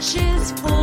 She's full.